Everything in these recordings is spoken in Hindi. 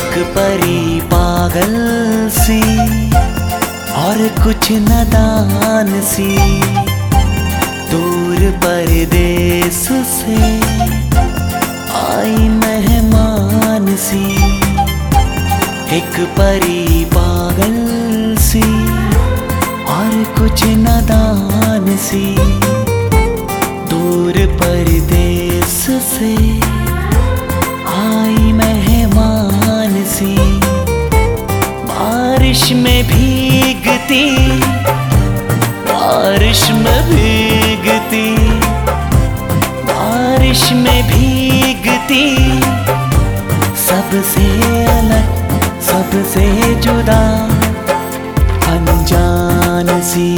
परी पागल सी और कुछ नदान सी। दूर परदेस से आई मेहमान सी। एक परी पागल सी और कुछ नदान सी। दूर परदेस से भीगती बारिश में भीगती, बारिश में भीगती। सबसे अलग, सबसे जुदा, अनजान सी।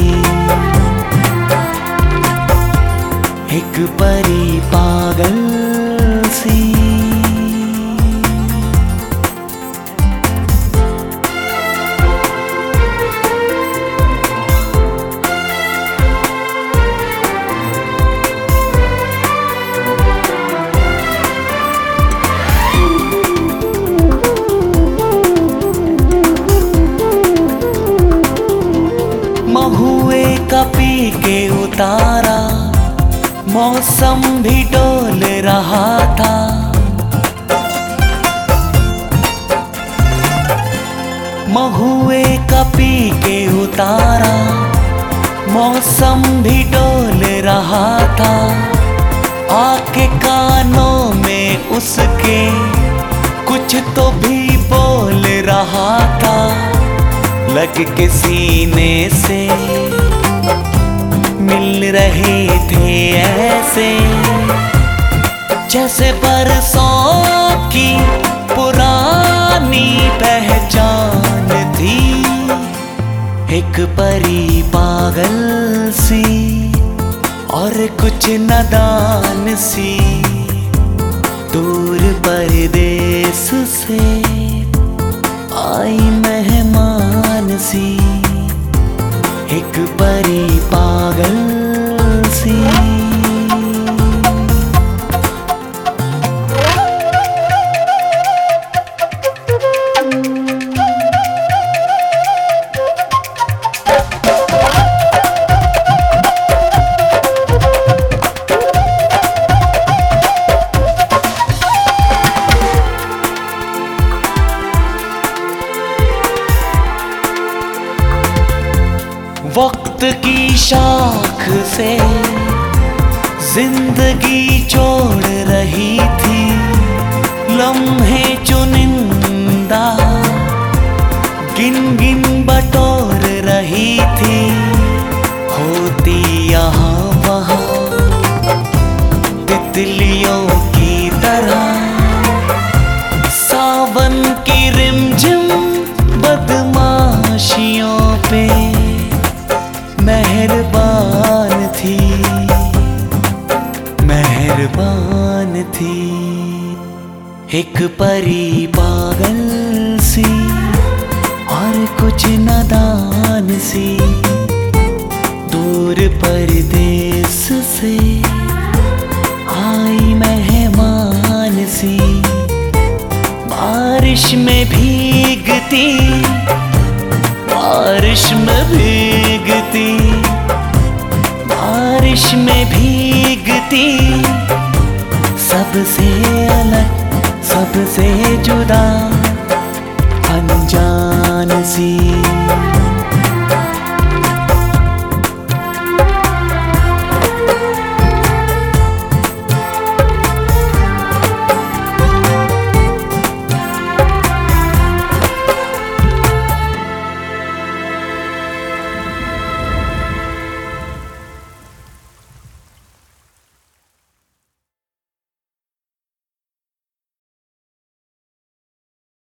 एक परी का पी के उतारा। मौसम भी डोल रहा था। महुए का पी के उतारा। मौसम भी डोल रहा था। आके कानों में उसके कुछ तो भी बोल रहा था। लग के सीने से मिल रहे थे ऐसे, जैसे बरसों की पुरानी पहचान थी। एक परी पागल सी और कुछ नदान सी, दूर परदेस से आई मेहमान सी। एक परी वक्त की शाख से ज़िंदगी जोड़ रही थी। लम्हे परी पागल सी और कुछ नदान सी। दूर परदेस से आई मेहमान सी। बारिश में भीगती, बारिश में भीगती, बारिश में भीगती। सबसे अलग सबसे जुदा अनजान सी।